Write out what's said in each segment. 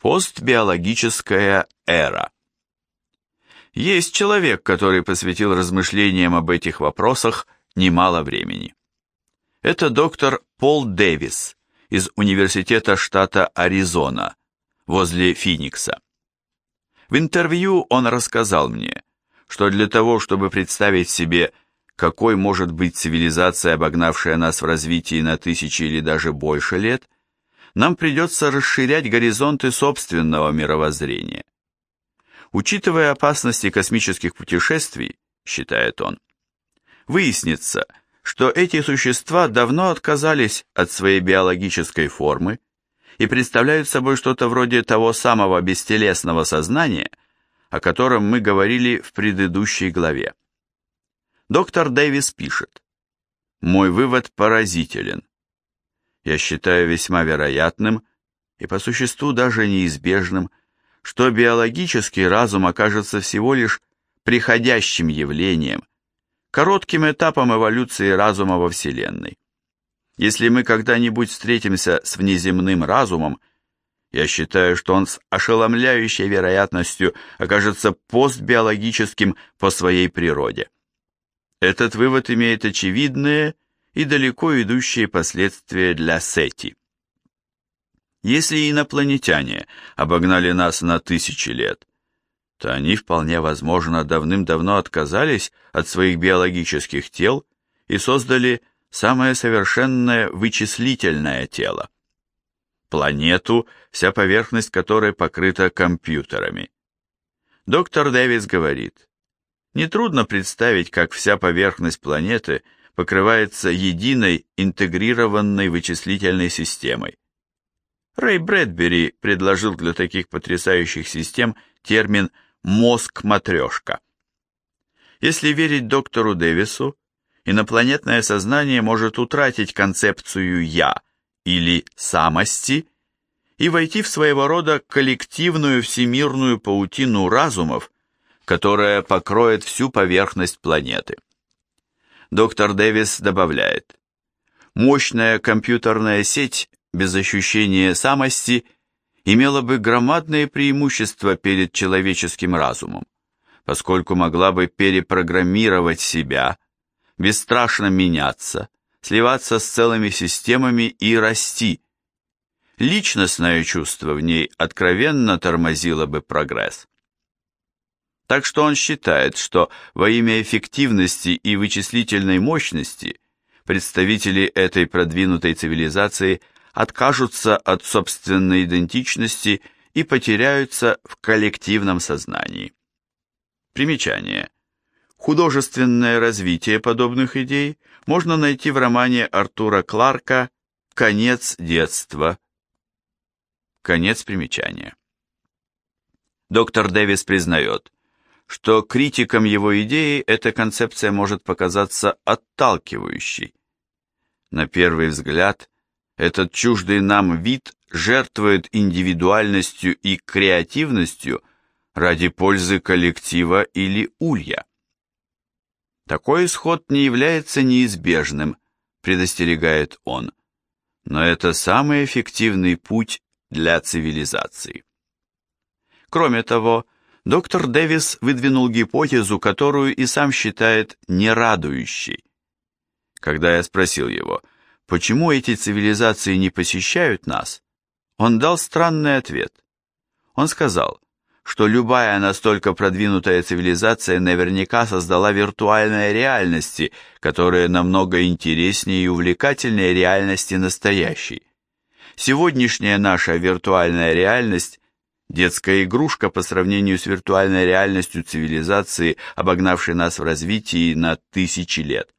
Постбиологическая эра. Есть человек, который посвятил размышлениям об этих вопросах немало времени. Это доктор Пол Дэвис из Университета штата Аризона, возле Финикса. В интервью он рассказал мне, что для того, чтобы представить себе, какой может быть цивилизация, обогнавшая нас в развитии на тысячи или даже больше лет, нам придется расширять горизонты собственного мировоззрения. Учитывая опасности космических путешествий, считает он, выяснится, что эти существа давно отказались от своей биологической формы и представляют собой что-то вроде того самого бестелесного сознания, о котором мы говорили в предыдущей главе. Доктор Дэвис пишет, «Мой вывод поразителен я считаю весьма вероятным и по существу даже неизбежным, что биологический разум окажется всего лишь приходящим явлением, коротким этапом эволюции разума во Вселенной. Если мы когда-нибудь встретимся с внеземным разумом, я считаю, что он с ошеломляющей вероятностью окажется постбиологическим по своей природе. Этот вывод имеет очевидные и далеко идущие последствия для Сети. Если инопланетяне обогнали нас на тысячи лет, то они вполне возможно давным-давно отказались от своих биологических тел и создали самое совершенное вычислительное тело. Планету, вся поверхность которой покрыта компьютерами. Доктор Дэвис говорит, нетрудно представить, как вся поверхность планеты – покрывается единой интегрированной вычислительной системой. Рэй Брэдбери предложил для таких потрясающих систем термин «мозг-матрешка». Если верить доктору Дэвису, инопланетное сознание может утратить концепцию «я» или «самости» и войти в своего рода коллективную всемирную паутину разумов, которая покроет всю поверхность планеты. Доктор Дэвис добавляет, мощная компьютерная сеть без ощущения самости имела бы громадные преимущества перед человеческим разумом, поскольку могла бы перепрограммировать себя, бесстрашно меняться, сливаться с целыми системами и расти. Личностное чувство в ней откровенно тормозило бы прогресс. Так что он считает, что во имя эффективности и вычислительной мощности представители этой продвинутой цивилизации откажутся от собственной идентичности и потеряются в коллективном сознании. Примечание. Художественное развитие подобных идей можно найти в романе Артура Кларка «Конец детства». Конец примечания. Доктор Дэвис признает, что критикам его идеи эта концепция может показаться отталкивающей. На первый взгляд, этот чуждый нам вид жертвует индивидуальностью и креативностью ради пользы коллектива или улья. Такой исход не является неизбежным, предостерегает он, но это самый эффективный путь для цивилизации. Кроме того, доктор Дэвис выдвинул гипотезу, которую и сам считает нерадующей. Когда я спросил его, почему эти цивилизации не посещают нас, он дал странный ответ. Он сказал, что любая настолько продвинутая цивилизация наверняка создала виртуальные реальности, которые намного интереснее и увлекательнее реальности настоящей. Сегодняшняя наша виртуальная реальность Детская игрушка по сравнению с виртуальной реальностью цивилизации, обогнавшей нас в развитии на тысячи лет.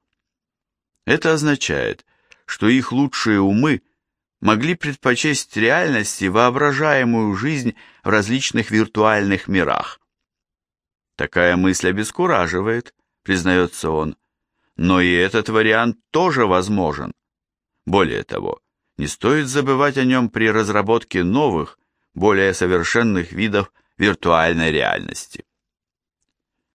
Это означает, что их лучшие умы могли предпочесть реальности воображаемую жизнь в различных виртуальных мирах. Такая мысль обескураживает, признается он, но и этот вариант тоже возможен. Более того, не стоит забывать о нем при разработке новых, более совершенных видов виртуальной реальности.